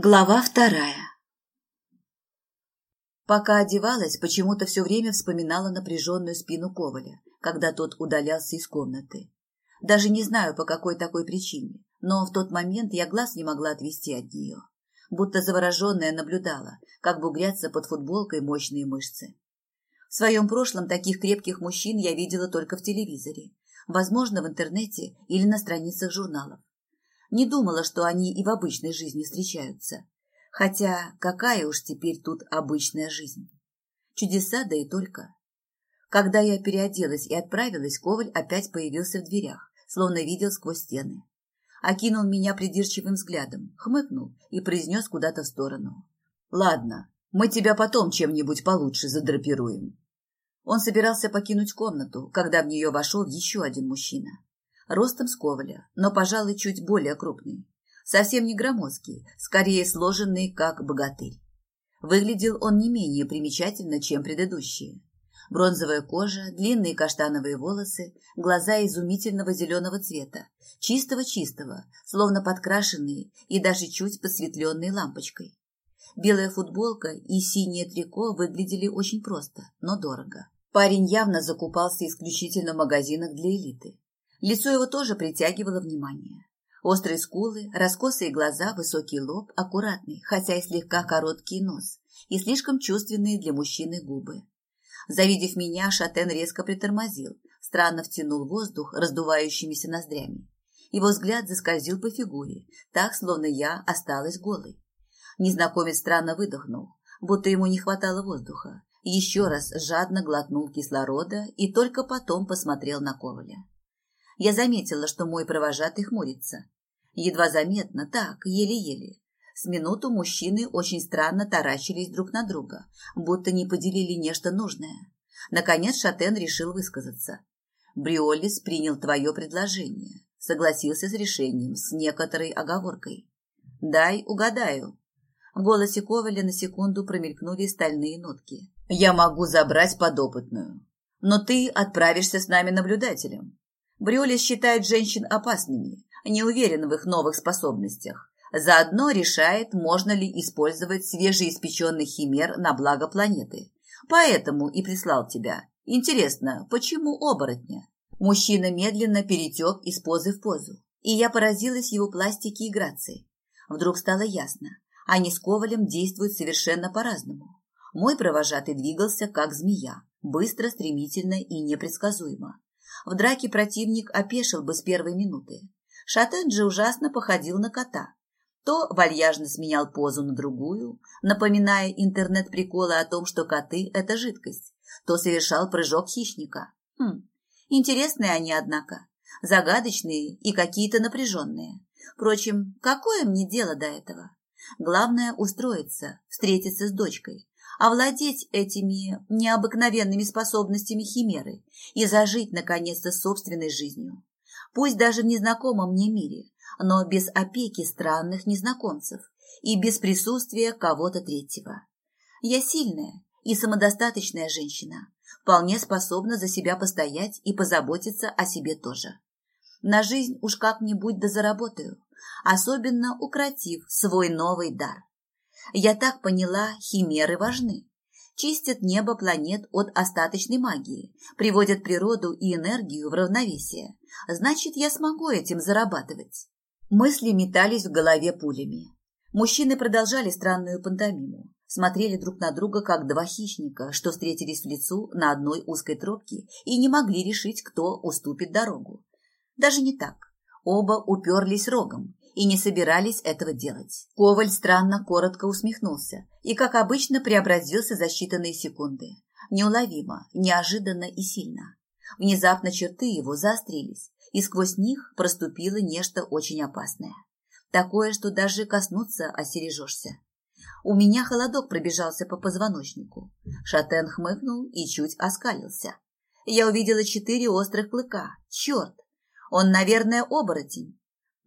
Глава вторая Пока одевалась, почему-то все время вспоминала напряженную спину Коваля, когда тот удалялся из комнаты. Даже не знаю, по какой такой причине, но в тот момент я глаз не могла отвести от нее. Будто завороженная наблюдала, как бугрятся под футболкой мощные мышцы. В своем прошлом таких крепких мужчин я видела только в телевизоре, возможно, в интернете или на страницах журналов. Не думала, что они и в обычной жизни встречаются. Хотя какая уж теперь тут обычная жизнь. Чудеса, да и только. Когда я переоделась и отправилась, Коваль опять появился в дверях, словно видел сквозь стены. Окинул меня придирчивым взглядом, хмыкнул и произнес куда-то в сторону. «Ладно, мы тебя потом чем-нибудь получше задрапируем». Он собирался покинуть комнату, когда в нее вошел еще один мужчина ростом с коваля, но, пожалуй, чуть более крупный. Совсем не громоздкий, скорее сложенный, как богатырь. Выглядел он не менее примечательно, чем предыдущие. Бронзовая кожа, длинные каштановые волосы, глаза изумительного зеленого цвета, чистого-чистого, словно подкрашенные и даже чуть посветленные лампочкой. Белая футболка и синее трико выглядели очень просто, но дорого. Парень явно закупался исключительно в магазинах для элиты. Лицо его тоже притягивало внимание. Острые скулы, раскосые глаза, высокий лоб, аккуратный, хотя и слегка короткий нос, и слишком чувственные для мужчины губы. Завидев меня, Шатен резко притормозил, странно втянул воздух раздувающимися ноздрями. Его взгляд заскользил по фигуре, так, словно я осталась голой. Незнакомец странно выдохнул, будто ему не хватало воздуха. Еще раз жадно глотнул кислорода и только потом посмотрел на Коваля я заметила, что мой провожатый хмурится. Едва заметно, так, еле-еле. С минуту мужчины очень странно таращились друг на друга, будто не поделили нечто нужное. Наконец Шатен решил высказаться. Бриолис принял твое предложение, согласился с решением, с некоторой оговоркой. Дай угадаю. В голосе Коваля на секунду промелькнули стальные нотки. Я могу забрать подопытную, но ты отправишься с нами наблюдателем. Брюлис считает женщин опасными, не уверен в их новых способностях. Заодно решает, можно ли использовать свежеиспеченный химер на благо планеты. Поэтому и прислал тебя. Интересно, почему оборотня? Мужчина медленно перетек из позы в позу, и я поразилась его пластике и грации. Вдруг стало ясно, они с Ковалем действуют совершенно по-разному. Мой провожатый двигался, как змея, быстро, стремительно и непредсказуемо. В драке противник опешил бы с первой минуты. Шатен же ужасно походил на кота. То вальяжно сменял позу на другую, напоминая интернет-приколы о том, что коты – это жидкость, то совершал прыжок хищника. Хм, интересные они, однако. Загадочные и какие-то напряженные. Впрочем, какое мне дело до этого? Главное – устроиться, встретиться с дочкой, овладеть этими необыкновенными способностями химеры и зажить, наконец-то, собственной жизнью. Пусть даже в незнакомом мне мире, но без опеки странных незнакомцев и без присутствия кого-то третьего. Я сильная и самодостаточная женщина, вполне способна за себя постоять и позаботиться о себе тоже. На жизнь уж как-нибудь да заработаю, особенно укротив свой новый дар. Я так поняла, химеры важны. Чистят небо планет от остаточной магии, приводят природу и энергию в равновесие. Значит, я смогу этим зарабатывать. Мысли метались в голове пулями. Мужчины продолжали странную пантомиму. Смотрели друг на друга, как два хищника, что встретились в лицу на одной узкой тропке и не могли решить, кто уступит дорогу. Даже не так. Оба уперлись рогом, и не собирались этого делать. Коваль странно коротко усмехнулся и, как обычно, преобразился за считанные секунды. Неуловимо, неожиданно и сильно. Внезапно черты его заострились, и сквозь них проступило нечто очень опасное. Такое, что даже коснуться остережешься. У меня холодок пробежался по позвоночнику. Шатен хмыкнул и чуть оскалился. Я увидела четыре острых клыка. Черт! Он, наверное, оборотень.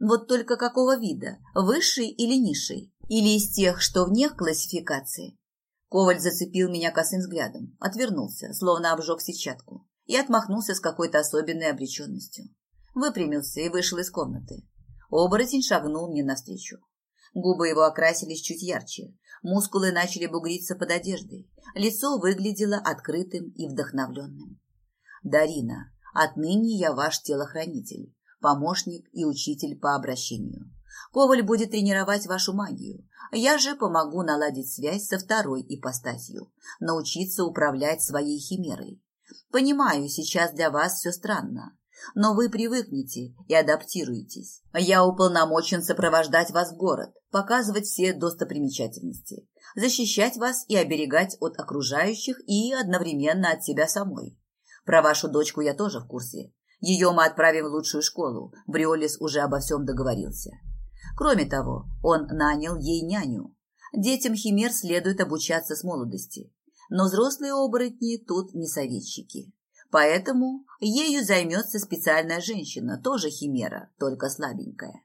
Вот только какого вида? Высший или низший? Или из тех, что вне классификации? Коваль зацепил меня косым взглядом, отвернулся, словно обжег сетчатку, и отмахнулся с какой-то особенной обреченностью. Выпрямился и вышел из комнаты. Оборотень шагнул мне навстречу. Губы его окрасились чуть ярче, мускулы начали бугриться под одеждой, лицо выглядело открытым и вдохновленным. «Дарина, отныне я ваш телохранитель, помощник и учитель по обращению. Коваль будет тренировать вашу магию. Я же помогу наладить связь со второй ипостасью, научиться управлять своей химерой. Понимаю, сейчас для вас все странно, но вы привыкнете и адаптируетесь. Я уполномочен сопровождать вас в город, показывать все достопримечательности, защищать вас и оберегать от окружающих и одновременно от себя самой. Про вашу дочку я тоже в курсе. Ее мы отправим в лучшую школу. Бриолис уже обо всем договорился. Кроме того, он нанял ей няню. Детям химер следует обучаться с молодости. Но взрослые оборотни тут не советчики. Поэтому ею займется специальная женщина, тоже химера, только слабенькая.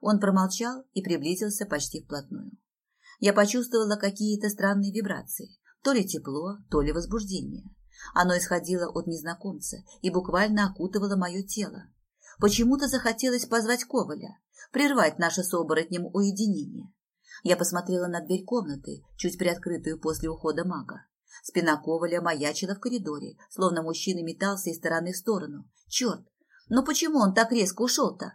Он промолчал и приблизился почти вплотную. Я почувствовала какие-то странные вибрации, то ли тепло, то ли возбуждение. Оно исходило от незнакомца и буквально окутывало мое тело. Почему-то захотелось позвать Коваля, прервать наше с оборотнем уединение. Я посмотрела на дверь комнаты, чуть приоткрытую после ухода мага. Спина Коваля маячила в коридоре, словно мужчина метался из стороны в сторону. Черт! Но почему он так резко ушел-то?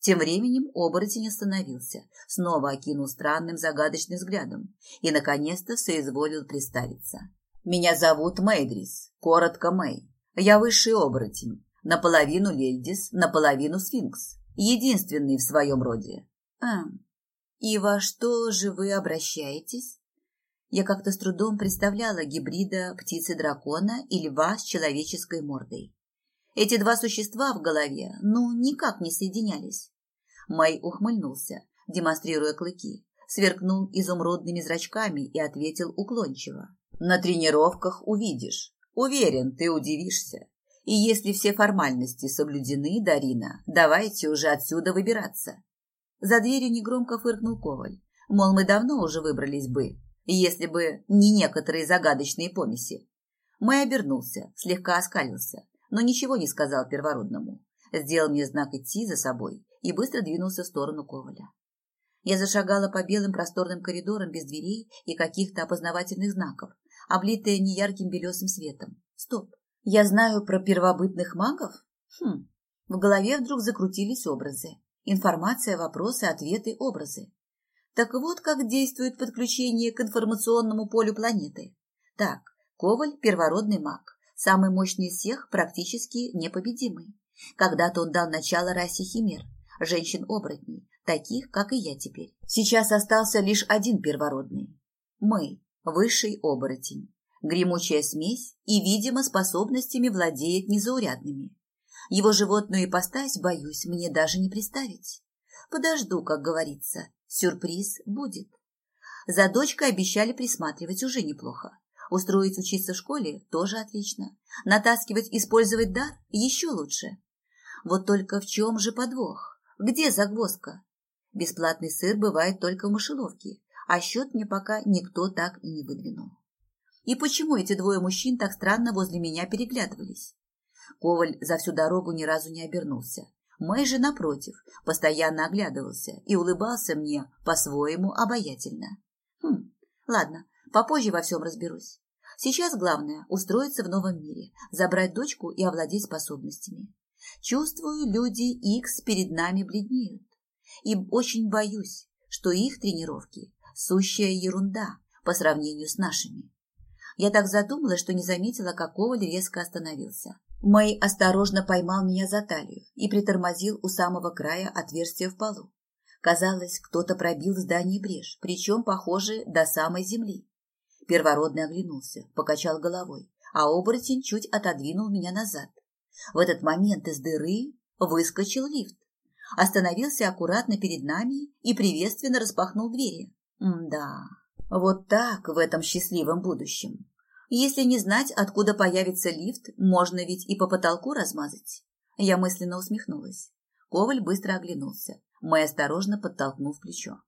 Тем временем оборотень остановился, снова окинул странным загадочным взглядом и, наконец-то, соизволил представиться. «Меня зовут Мэйдрис, коротко Мэй. Я высший оборотень, наполовину Лельдис, наполовину Сфинкс, единственный в своем роде». «А, и во что же вы обращаетесь?» Я как-то с трудом представляла гибрида птицы-дракона и льва с человеческой мордой. Эти два существа в голове, ну, никак не соединялись. Май ухмыльнулся, демонстрируя клыки, сверкнул изумрудными зрачками и ответил уклончиво. «На тренировках увидишь. Уверен, ты удивишься. И если все формальности соблюдены, Дарина, давайте уже отсюда выбираться». За дверью негромко фыркнул Коваль, мол, мы давно уже выбрались бы, если бы не некоторые загадочные помеси. Мэй обернулся, слегка оскалился, но ничего не сказал первородному. Сделал мне знак идти за собой и быстро двинулся в сторону Коваля. Я зашагала по белым просторным коридорам без дверей и каких-то опознавательных знаков, облитая неярким белесым светом. Стоп, я знаю про первобытных магов? Хм, в голове вдруг закрутились образы. Информация, вопросы, ответы, образы. Так вот, как действует подключение к информационному полю планеты. Так, Коваль – первородный маг, самый мощный из всех, практически непобедимый. Когда-то он дал начало расе химер, женщин-оборотней, таких, как и я теперь. Сейчас остался лишь один первородный. Мы, высший оборотень, гремучая смесь и, видимо, способностями владеет незаурядными. Его животную ипостась, боюсь, мне даже не представить. Подожду, как говорится, Сюрприз будет. За дочкой обещали присматривать уже неплохо. Устроить учиться в школе тоже отлично. Натаскивать, использовать дар еще лучше. Вот только в чем же подвох? Где загвоздка? Бесплатный сыр бывает только в мышеловке, а счет мне пока никто так и не выдвинул. И почему эти двое мужчин так странно возле меня переглядывались? Коваль за всю дорогу ни разу не обернулся. Мэй же, напротив, постоянно оглядывался и улыбался мне по-своему обаятельно. Хм, ладно, попозже во всем разберусь. Сейчас главное – устроиться в новом мире, забрать дочку и овладеть способностями. Чувствую, люди X перед нами бледнеют. И очень боюсь, что их тренировки – сущая ерунда по сравнению с нашими. Я так задумалась, что не заметила, как Коваль резко остановился. Мэй осторожно поймал меня за талию и притормозил у самого края отверстия в полу. Казалось, кто-то пробил в здании брешь, причем, похоже, до самой земли. Первородный оглянулся, покачал головой, а оборотень чуть отодвинул меня назад. В этот момент из дыры выскочил лифт. Остановился аккуратно перед нами и приветственно распахнул двери. Да, вот так в этом счастливом будущем. Если не знать, откуда появится лифт, можно ведь и по потолку размазать. Я мысленно усмехнулась. Коваль быстро оглянулся, Мэй осторожно подтолкнув плечо.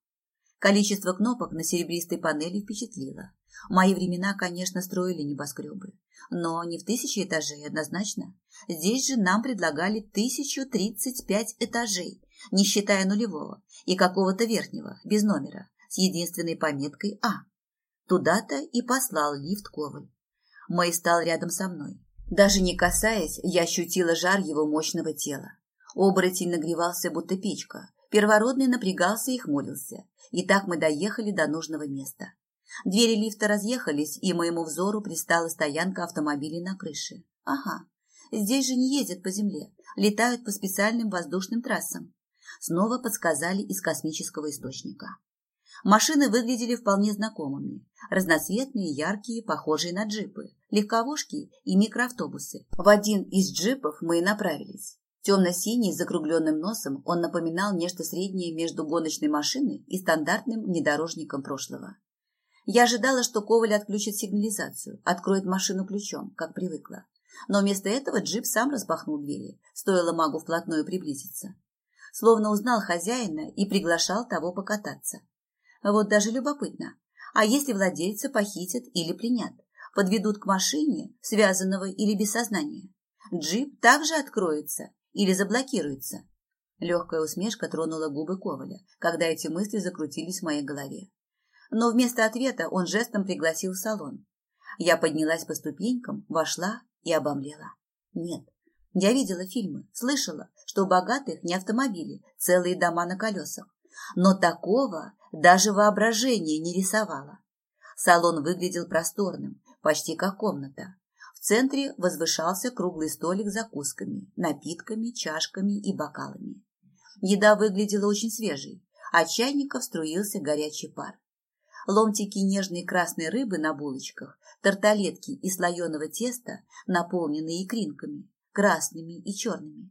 Количество кнопок на серебристой панели впечатлило. Мои времена, конечно, строили небоскребы, но не в тысячи этажей однозначно. Здесь же нам предлагали тысячу тридцать пять этажей, не считая нулевого, и какого-то верхнего, без номера, с единственной пометкой «А». Туда-то и послал лифт Коваль. Мэй стал рядом со мной. Даже не касаясь, я ощутила жар его мощного тела. Оборотень нагревался, будто печка. Первородный напрягался и хмурился. И так мы доехали до нужного места. Двери лифта разъехались, и моему взору пристала стоянка автомобилей на крыше. Ага, здесь же не ездят по земле, летают по специальным воздушным трассам. Снова подсказали из космического источника. Машины выглядели вполне знакомыми. Разноцветные, яркие, похожие на джипы, легковушки и микроавтобусы. В один из джипов мы и направились. Темно-синий, с закругленным носом, он напоминал нечто среднее между гоночной машиной и стандартным внедорожником прошлого. Я ожидала, что Коваль отключит сигнализацию, откроет машину ключом, как привыкла. Но вместо этого джип сам распахнул двери, стоило магу вплотную приблизиться. Словно узнал хозяина и приглашал того покататься. Вот даже любопытно. А если владельца похитят или пленят? Подведут к машине, связанного или без сознания? Джип также откроется или заблокируется? Легкая усмешка тронула губы Коваля, когда эти мысли закрутились в моей голове. Но вместо ответа он жестом пригласил в салон. Я поднялась по ступенькам, вошла и обомлела. Нет, я видела фильмы, слышала, что у богатых не автомобили, целые дома на колесах. Но такого даже воображение не рисовало. Салон выглядел просторным, почти как комната. В центре возвышался круглый столик с закусками, напитками, чашками и бокалами. Еда выглядела очень свежей, от чайников струился горячий пар. Ломтики нежной красной рыбы на булочках, тарталетки из слоеного теста, наполненные икринками, красными и черными.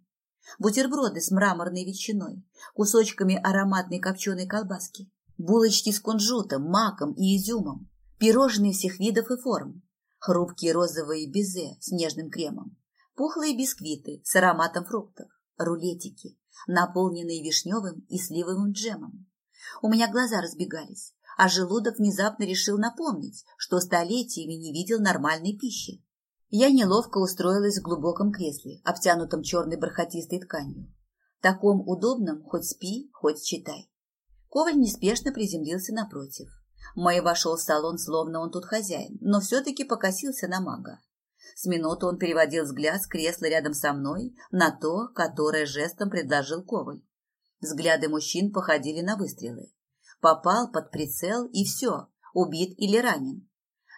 Бутерброды с мраморной ветчиной, кусочками ароматной копченой колбаски, булочки с кунжутом, маком и изюмом, пирожные всех видов и форм, хрупкие розовые безе с нежным кремом, пухлые бисквиты с ароматом фруктов, рулетики, наполненные вишневым и сливовым джемом. У меня глаза разбегались, а желудок внезапно решил напомнить, что столетиями не видел нормальной пищи. Я неловко устроилась в глубоком кресле, обтянутом черной бархатистой тканью. Таком удобном хоть спи, хоть читай. Коваль неспешно приземлился напротив. Мэй вошел в салон, словно он тут хозяин, но все-таки покосился на мага. С минуту он переводил взгляд с кресла рядом со мной на то, которое жестом предложил Коваль. Взгляды мужчин походили на выстрелы. Попал под прицел и все, убит или ранен.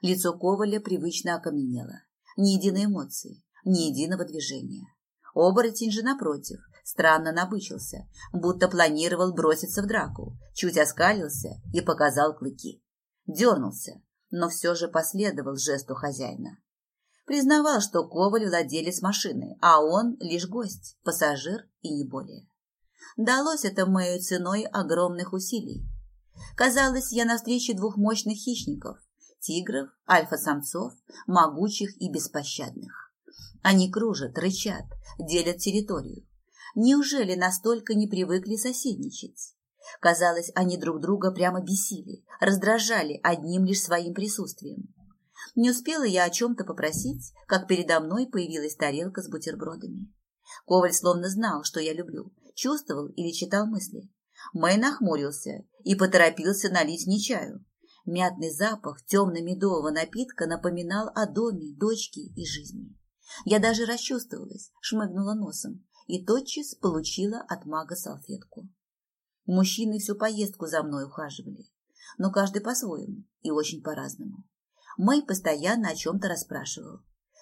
Лицо Коваля привычно окаменело. Ни единой эмоции, ни единого движения. Оборотень же, напротив, странно набычился, будто планировал броситься в драку, чуть оскалился и показал клыки. Дернулся, но все же последовал жесту хозяина. Признавал, что Коваль владелец машины, а он лишь гость, пассажир и не более. Далось это моей ценой огромных усилий. Казалось, я на встрече двух мощных хищников, тигров, альфа-самцов, могучих и беспощадных. Они кружат, рычат, делят территорию, Неужели настолько не привыкли соседничать? Казалось, они друг друга прямо бесили, раздражали одним лишь своим присутствием. Не успела я о чем-то попросить, как передо мной появилась тарелка с бутербродами. Коваль словно знал, что я люблю, чувствовал или читал мысли. Мэй нахмурился и поторопился налить мне чаю. Мятный запах темно-медового напитка напоминал о доме, дочке и жизни. Я даже расчувствовалась, шмыгнула носом и тотчас получила от мага салфетку. Мужчины всю поездку за мной ухаживали, но каждый по-своему и очень по-разному. Мэй постоянно о чем-то расспрашивал.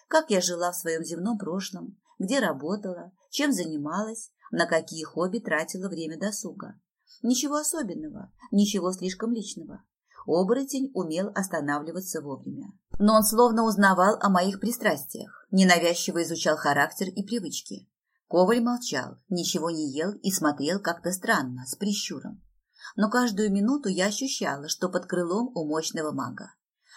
Как я жила в своем земном прошлом, где работала, чем занималась, на какие хобби тратила время досуга. Ничего особенного, ничего слишком личного. Оборотень умел останавливаться вовремя. Но он словно узнавал о моих пристрастиях, ненавязчиво изучал характер и привычки. Коваль молчал, ничего не ел и смотрел как-то странно, с прищуром. Но каждую минуту я ощущала, что под крылом у мощного мага.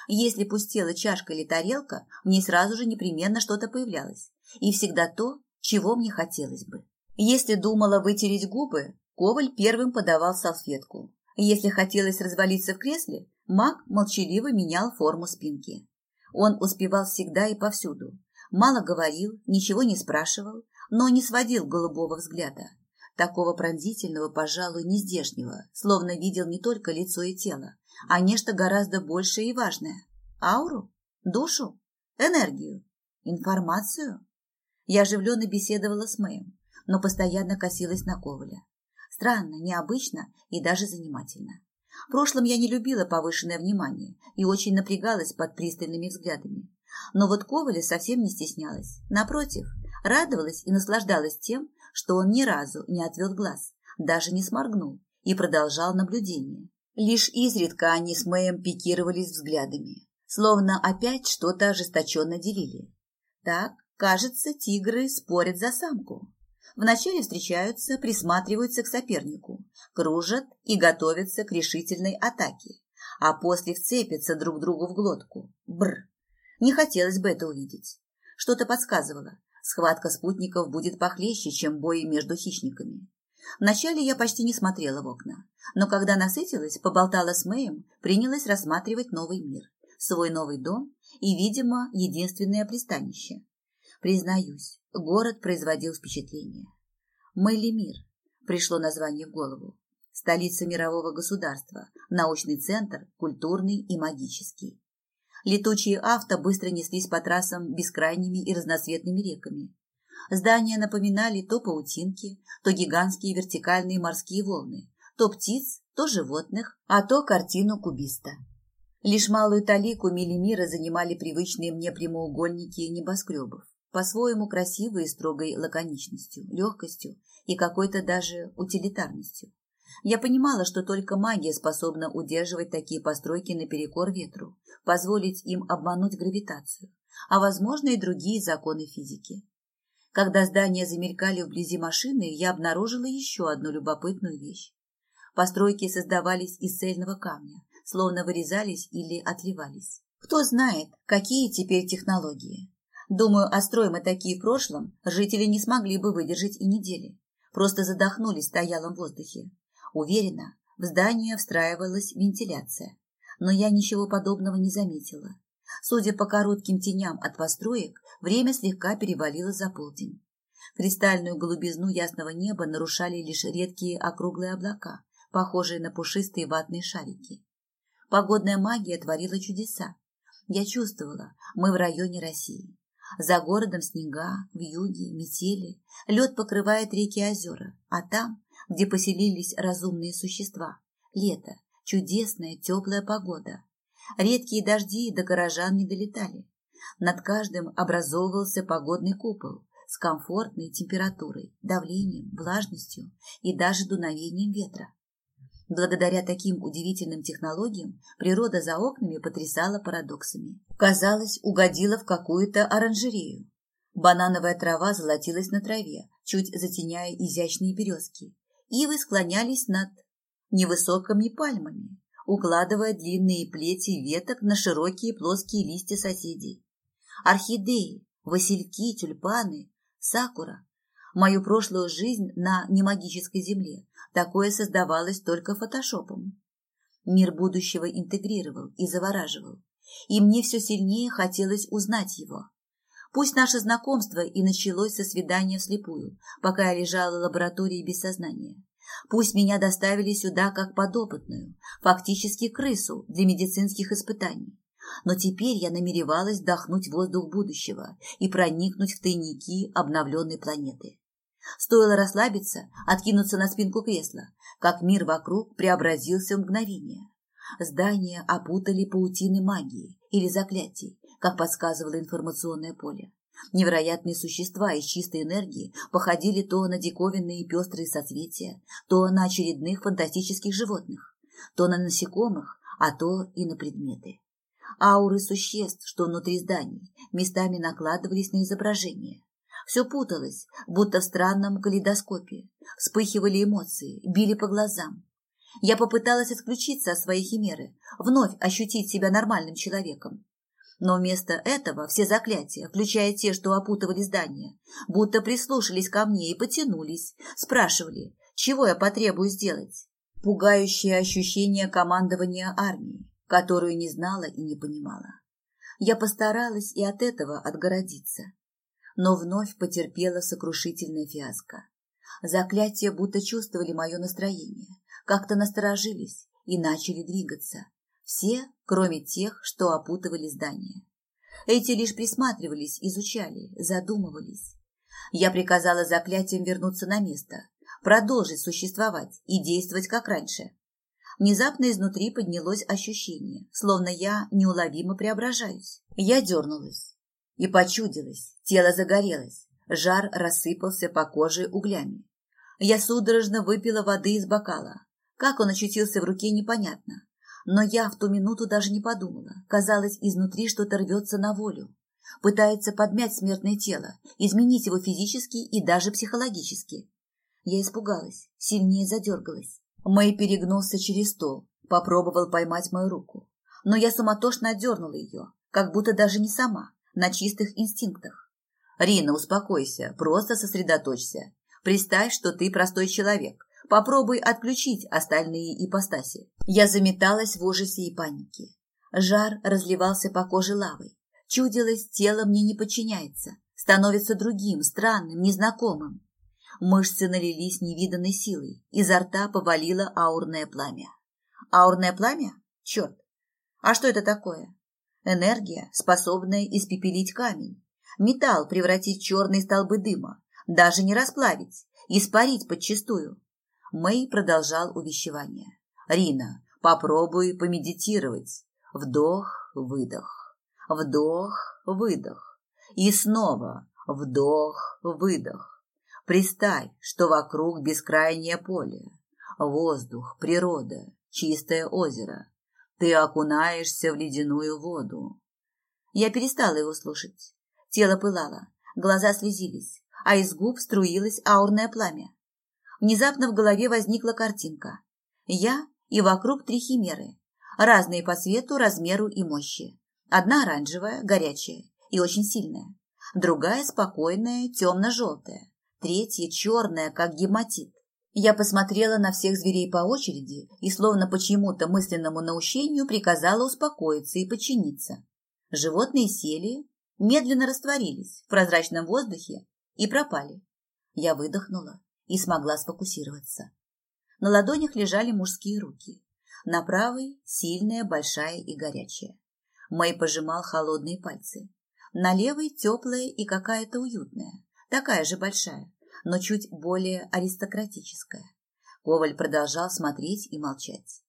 Если пустела чашка или тарелка, в ней сразу же непременно что-то появлялось. И всегда то, чего мне хотелось бы. Если думала вытереть губы, Коваль первым подавал салфетку. Если хотелось развалиться в кресле, маг молчаливо менял форму спинки. Он успевал всегда и повсюду. Мало говорил, ничего не спрашивал, но не сводил голубого взгляда. такого пронзительного, пожалуй, нездешнего, словно видел не только лицо и тело, а нечто гораздо большее и важное. Ауру? Душу? Энергию? Информацию? Я оживленно беседовала с Мэем, но постоянно косилась на Коваля. Странно, необычно и даже занимательно. В прошлом я не любила повышенное внимание и очень напрягалась под пристальными взглядами. Но вот Коваля совсем не стеснялась. Напротив, радовалась и наслаждалась тем, что он ни разу не отвел глаз, даже не сморгнул и продолжал наблюдение. Лишь изредка они с Мэем пикировались взглядами, словно опять что-то ожесточенно делили. Так, кажется, тигры спорят за самку. Вначале встречаются, присматриваются к сопернику, кружат и готовятся к решительной атаке, а после вцепятся друг другу в глотку. Бр. Не хотелось бы это увидеть. Что-то подсказывало. Схватка спутников будет похлеще, чем бои между хищниками. Вначале я почти не смотрела в окна, но когда насытилась, поболтала с Мэем, принялась рассматривать новый мир, свой новый дом и, видимо, единственное пристанище. Признаюсь, город производил впечатление. Мэйлимир пришло название в голову. Столица мирового государства, научный центр, культурный и магический. Летучие авто быстро неслись по трассам бескрайними и разноцветными реками. Здания напоминали то паутинки, то гигантские вертикальные морские волны, то птиц, то животных, а то картину кубиста. Лишь малую талику миллимира занимали привычные мне прямоугольники небоскребов по-своему красивой и строгой лаконичностью, легкостью и какой-то даже утилитарностью. Я понимала, что только магия способна удерживать такие постройки наперекор ветру, позволить им обмануть гравитацию, а, возможно, и другие законы физики. Когда здания замелькали вблизи машины, я обнаружила еще одну любопытную вещь. Постройки создавались из цельного камня, словно вырезались или отливались. Кто знает, какие теперь технологии. Думаю, острой мы такие в прошлом, жители не смогли бы выдержать и недели. Просто задохнулись в стоялом воздухе. Уверена, в здание встраивалась вентиляция. Но я ничего подобного не заметила. Судя по коротким теням от построек, время слегка перевалило за полдень. Кристальную голубизну ясного неба нарушали лишь редкие округлые облака, похожие на пушистые ватные шарики. Погодная магия творила чудеса. Я чувствовала, мы в районе России. За городом снега, вьюги, метели, лед покрывает реки и озера, а там, где поселились разумные существа, лето, чудесная теплая погода. Редкие дожди до горожан не долетали. Над каждым образовывался погодный купол с комфортной температурой, давлением, влажностью и даже дуновением ветра. Благодаря таким удивительным технологиям природа за окнами потрясала парадоксами. Казалось, угодила в какую-то оранжерею. Банановая трава золотилась на траве, чуть затеняя изящные березки. Ивы склонялись над невысокими пальмами, укладывая длинные плети веток на широкие плоские листья соседей. Орхидеи, васильки, тюльпаны, сакура. Мою прошлую жизнь на немагической земле Такое создавалось только фотошопом. Мир будущего интегрировал и завораживал, и мне все сильнее хотелось узнать его. Пусть наше знакомство и началось со свидания вслепую, пока я лежала в лаборатории без сознания. Пусть меня доставили сюда как подопытную, фактически крысу для медицинских испытаний. Но теперь я намеревалась вдохнуть воздух будущего и проникнуть в тайники обновленной планеты. Стоило расслабиться, откинуться на спинку кресла, как мир вокруг преобразился в мгновение. Здания опутали паутины магии или заклятий, как подсказывало информационное поле. Невероятные существа из чистой энергии походили то на диковинные пестрые соцветия, то на очередных фантастических животных, то на насекомых, а то и на предметы. Ауры существ, что внутри зданий, местами накладывались на изображение, все путалось, будто в странном калейдоскопе. Вспыхивали эмоции, били по глазам. Я попыталась отключиться от своей химеры, вновь ощутить себя нормальным человеком. Но вместо этого все заклятия, включая те, что опутывали здание, будто прислушались ко мне и потянулись, спрашивали, чего я потребую сделать. Пугающее ощущение командования армией, которую не знала и не понимала. Я постаралась и от этого отгородиться но вновь потерпела сокрушительное фиаско. Заклятия будто чувствовали мое настроение, как-то насторожились и начали двигаться. Все, кроме тех, что опутывали здание. Эти лишь присматривались, изучали, задумывались. Я приказала заклятиям вернуться на место, продолжить существовать и действовать как раньше. Внезапно изнутри поднялось ощущение, словно я неуловимо преображаюсь. Я дернулась и почудилась, тело загорелось, жар рассыпался по коже углями. Я судорожно выпила воды из бокала. Как он очутился в руке, непонятно. Но я в ту минуту даже не подумала. Казалось, изнутри что-то рвется на волю. Пытается подмять смертное тело, изменить его физически и даже психологически. Я испугалась, сильнее задергалась. Мэй перегнулся через стол, попробовал поймать мою руку. Но я самотошно отдернула ее, как будто даже не сама, на чистых инстинктах. «Рина, успокойся, просто сосредоточься. Представь, что ты простой человек. Попробуй отключить остальные ипостаси». Я заметалась в ужасе и панике. Жар разливался по коже лавой. Чудилось, тело мне не подчиняется, становится другим, странным, незнакомым. Мышцы налились невиданной силой, изо рта повалило аурное пламя. Аурное пламя? Черт! А что это такое? Энергия, способная испепелить камень. Металл превратить в черные столбы дыма. Даже не расплавить, испарить подчистую. Мэй продолжал увещевание. «Рина, попробуй помедитировать. Вдох, выдох. Вдох, выдох. И снова вдох, выдох. Представь, что вокруг бескрайнее поле, воздух, природа, чистое озеро. Ты окунаешься в ледяную воду. Я перестала его слушать. Тело пылало, глаза слезились, а из губ струилось аурное пламя. Внезапно в голове возникла картинка. Я и вокруг три химеры, разные по цвету, размеру и мощи. Одна оранжевая, горячая и очень сильная, другая спокойная, темно-желтая, третья черная, как гематит. Я посмотрела на всех зверей по очереди и, словно по чьему-то мысленному наущению, приказала успокоиться и подчиниться. Животные сели, медленно растворились в прозрачном воздухе и пропали. Я выдохнула и смогла сфокусироваться. На ладонях лежали мужские руки. На правой – сильная, большая и горячая. Мэй пожимал холодные пальцы. На левой – теплая и какая-то уютная, такая же большая но чуть более аристократическая. Коваль продолжал смотреть и молчать.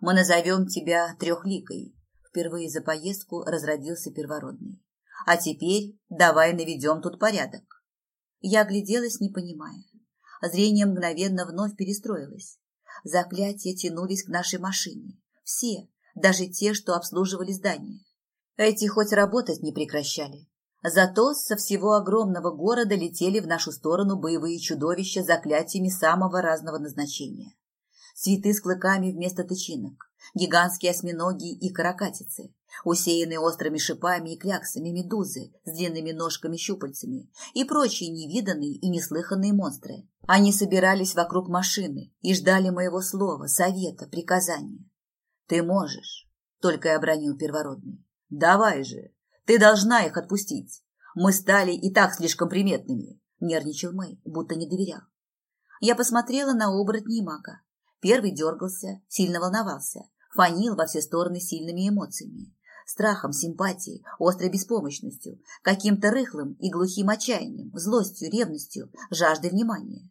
«Мы назовем тебя Трехликой», — впервые за поездку разродился первородный. «А теперь давай наведем тут порядок». Я огляделась, не понимая. Зрение мгновенно вновь перестроилось. Заклятия тянулись к нашей машине. Все, даже те, что обслуживали здание. Эти хоть работать не прекращали. Зато со всего огромного города летели в нашу сторону боевые чудовища с заклятиями самого разного назначения. Цветы с клыками вместо тычинок, гигантские осьминоги и каракатицы, усеянные острыми шипами и кляксами медузы с длинными ножками-щупальцами и прочие невиданные и неслыханные монстры. Они собирались вокруг машины и ждали моего слова, совета, приказания. «Ты можешь», — только и обронил первородный. «Давай же, ты должна их отпустить. Мы стали и так слишком приметными. Нервничал Мэй, будто не доверял. Я посмотрела на оборотни мага. Первый дергался, сильно волновался, фанил во все стороны сильными эмоциями. Страхом, симпатией, острой беспомощностью, каким-то рыхлым и глухим отчаянием, злостью, ревностью, жаждой внимания.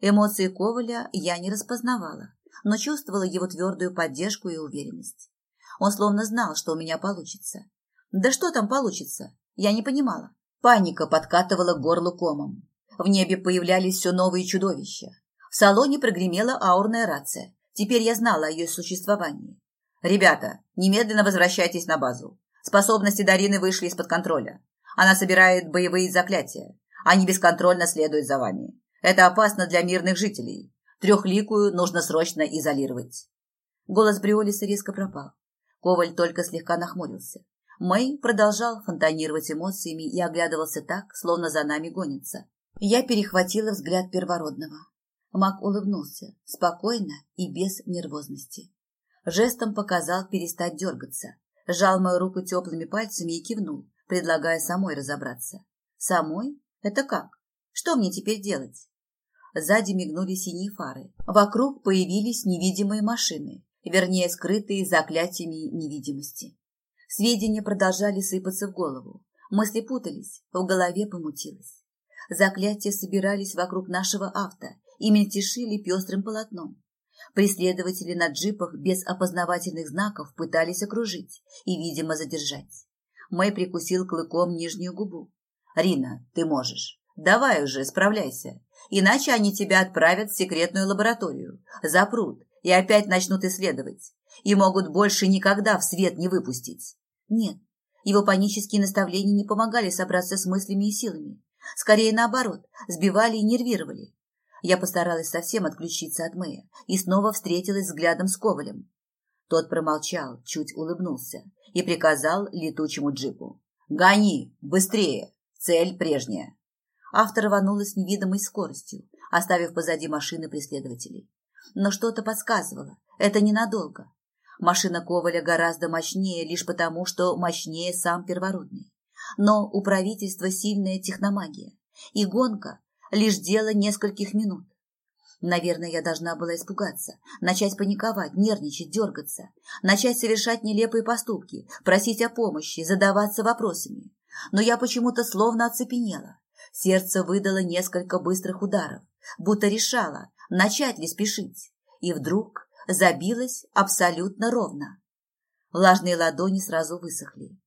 Эмоции Коваля я не распознавала, но чувствовала его твердую поддержку и уверенность. Он словно знал, что у меня получится, да что там получится? Я не понимала. Паника подкатывала к горлу комом. В небе появлялись все новые чудовища. В салоне прогремела аурная рация. Теперь я знала о ее существовании. «Ребята, немедленно возвращайтесь на базу. Способности Дарины вышли из-под контроля. Она собирает боевые заклятия. Они бесконтрольно следуют за вами. Это опасно для мирных жителей. Трехликую нужно срочно изолировать». Голос Бриолиса резко пропал. Коваль только слегка нахмурился. Мэй продолжал фонтанировать эмоциями и оглядывался так, словно за нами гонится. Я перехватила взгляд первородного. Мак улыбнулся, спокойно и без нервозности. Жестом показал перестать дергаться, сжал мою руку теплыми пальцами и кивнул, предлагая самой разобраться. Самой? Это как? Что мне теперь делать? Сзади мигнули синие фары. Вокруг появились невидимые машины, вернее, скрытые заклятиями невидимости. Сведения продолжали сыпаться в голову. Мысли путались, в голове помутилось. Заклятия собирались вокруг нашего авто и мельтешили пестрым полотном. Преследователи на джипах без опознавательных знаков пытались окружить и, видимо, задержать. Мэй прикусил клыком нижнюю губу. «Рина, ты можешь. Давай уже, справляйся. Иначе они тебя отправят в секретную лабораторию, запрут и опять начнут исследовать. И могут больше никогда в свет не выпустить». Нет, его панические наставления не помогали собраться с мыслями и силами. Скорее наоборот, сбивали и нервировали. Я постаралась совсем отключиться от Мэя и снова встретилась взглядом с Ковалем. Тот промолчал, чуть улыбнулся и приказал летучему джипу. «Гони! Быстрее! Цель прежняя!» Автор рванула с невидимой скоростью, оставив позади машины преследователей. Но что-то подсказывало. Это ненадолго. Машина Коваля гораздо мощнее лишь потому, что мощнее сам первородный. Но у правительства сильная техномагия, и гонка – лишь дело нескольких минут. Наверное, я должна была испугаться, начать паниковать, нервничать, дергаться, начать совершать нелепые поступки, просить о помощи, задаваться вопросами. Но я почему-то словно оцепенела. Сердце выдало несколько быстрых ударов, будто решало, начать ли спешить. И вдруг забилось абсолютно ровно. Влажные ладони сразу высохли.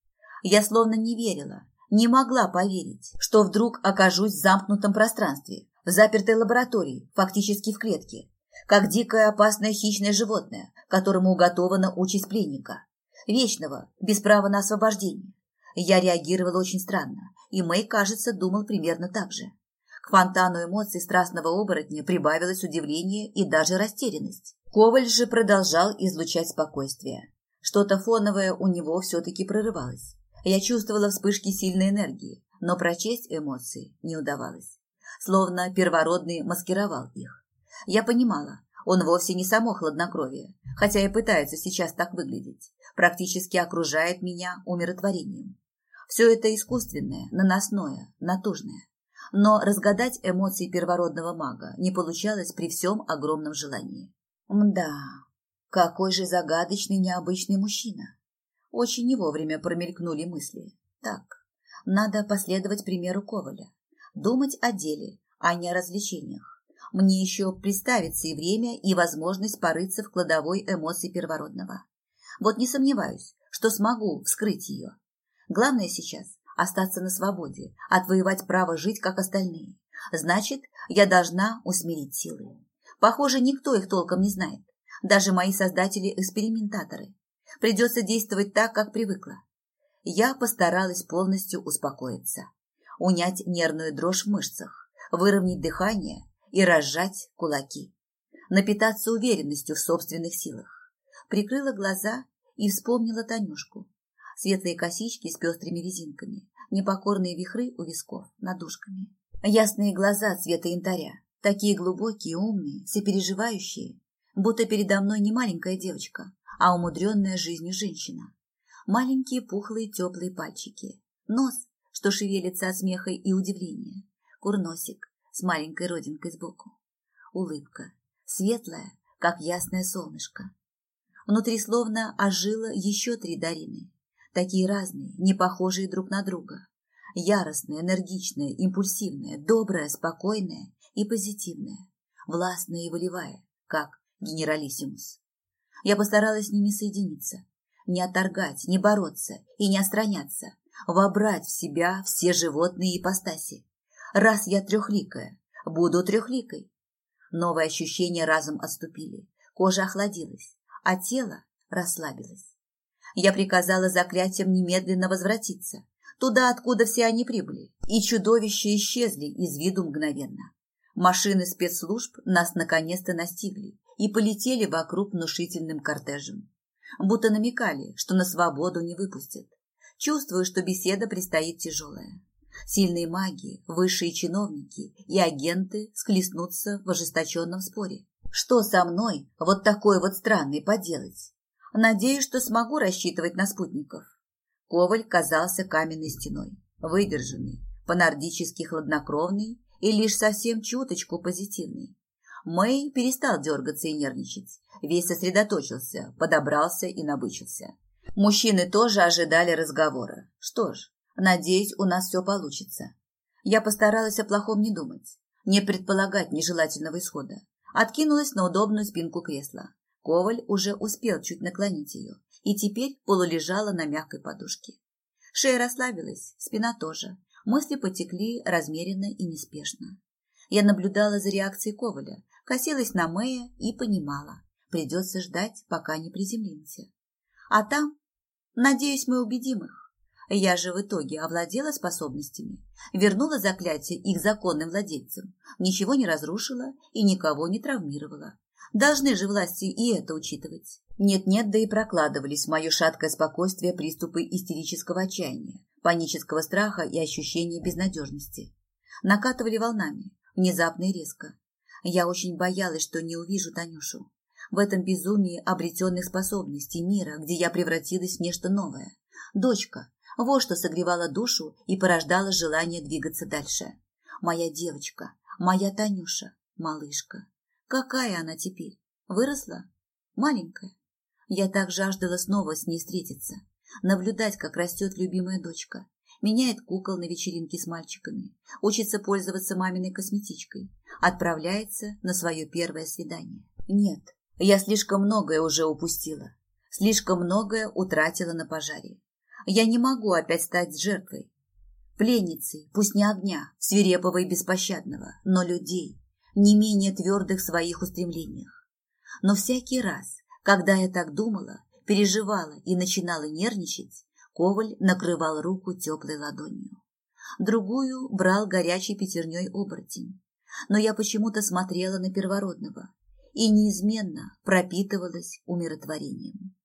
Я словно не верила, не могла поверить, что вдруг окажусь в замкнутом пространстве, в запертой лаборатории, фактически в клетке, как дикое опасное хищное животное, которому уготована участь пленника, вечного, без права на освобождение. Я реагировала очень странно, и Мэй, кажется, думал примерно так же. К фонтану эмоций страстного оборотня прибавилось удивление и даже растерянность. Коваль же продолжал излучать спокойствие. Что-то фоновое у него все-таки прорывалось. Я чувствовала вспышки сильной энергии, но прочесть эмоции не удавалось. Словно первородный маскировал их. Я понимала, он вовсе не само хладнокровие, хотя и пытается сейчас так выглядеть. Практически окружает меня умиротворением. Все это искусственное, наносное, натужное. Но разгадать эмоции первородного мага не получалось при всем огромном желании. Мда, какой же загадочный необычный мужчина. Очень не вовремя промелькнули мысли. Так, надо последовать примеру Коваля. Думать о деле, а не о развлечениях. Мне еще представится и время, и возможность порыться в кладовой эмоций первородного. Вот не сомневаюсь, что смогу вскрыть ее. Главное сейчас – остаться на свободе, отвоевать право жить, как остальные. Значит, я должна усмирить силы. Похоже, никто их толком не знает. Даже мои создатели-экспериментаторы. Придется действовать так, как привыкла. Я постаралась полностью успокоиться, унять нервную дрожь в мышцах, выровнять дыхание и разжать кулаки. Напитаться уверенностью в собственных силах. Прикрыла глаза и вспомнила Танюшку. Светлые косички с пестрыми резинками, непокорные вихры у висков над ушками. Ясные глаза цвета янтаря, такие глубокие, умные, сопереживающие, будто передо мной не маленькая девочка, а умудренная жизнью женщина. Маленькие пухлые теплые пальчики, нос, что шевелится от смеха и удивления, курносик с маленькой родинкой сбоку, улыбка, светлая, как ясное солнышко. Внутри словно ожило еще три Дарины, такие разные, не похожие друг на друга. Яростная, энергичная, импульсивная, добрая, спокойная и позитивная, властная и волевая, как генералиссимус. Я постаралась с ними соединиться, не отторгать, не бороться и не отстраняться, вобрать в себя все животные ипостаси. Раз я трехликая, буду трехликой. Новые ощущения разом отступили, кожа охладилась, а тело расслабилось. Я приказала заклятиям немедленно возвратиться, туда, откуда все они прибыли, и чудовища исчезли из виду мгновенно. Машины спецслужб нас наконец-то настигли и полетели вокруг внушительным кортежем. Будто намекали, что на свободу не выпустят. Чувствую, что беседа предстоит тяжелая. Сильные маги, высшие чиновники и агенты склеснутся в ожесточенном споре. Что со мной вот такой вот странный поделать? Надеюсь, что смогу рассчитывать на спутников. Коваль казался каменной стеной, выдержанный, по-нордически хладнокровный и лишь совсем чуточку позитивный. Мэй перестал дергаться и нервничать. Весь сосредоточился, подобрался и набычился. Мужчины тоже ожидали разговора. Что ж, надеюсь, у нас все получится. Я постаралась о плохом не думать, не предполагать нежелательного исхода. Откинулась на удобную спинку кресла. Коваль уже успел чуть наклонить ее и теперь полулежала на мягкой подушке. Шея расслабилась, спина тоже. Мысли потекли размеренно и неспешно. Я наблюдала за реакцией Коваля, косилась на Мэя и понимала, придется ждать, пока не приземлимся. А там, надеюсь, мы убедим их. Я же в итоге овладела способностями, вернула заклятие их законным владельцам, ничего не разрушила и никого не травмировала. Должны же власти и это учитывать. Нет-нет, да и прокладывались в мое шаткое спокойствие приступы истерического отчаяния, панического страха и ощущения безнадежности. Накатывали волнами, внезапно и резко. Я очень боялась, что не увижу Танюшу. В этом безумии обретенных способностей мира, где я превратилась в нечто новое. Дочка, вот что согревала душу и порождало желание двигаться дальше. Моя девочка, моя Танюша, малышка. Какая она теперь? Выросла? Маленькая? Я так жаждала снова с ней встретиться, наблюдать, как растет любимая дочка, меняет кукол на вечеринке с мальчиками, учится пользоваться маминой косметичкой, отправляется на свое первое свидание. Нет, я слишком многое уже упустила, слишком многое утратила на пожаре. Я не могу опять стать жертвой. Пленницей, пусть не огня, свирепого и беспощадного, но людей, не менее твердых в своих устремлениях. Но всякий раз, когда я так думала, переживала и начинала нервничать, Коваль накрывал руку теплой ладонью. Другую брал горячей пятерней оборотень. Но я почему-то смотрела на первородного и неизменно пропитывалась умиротворением.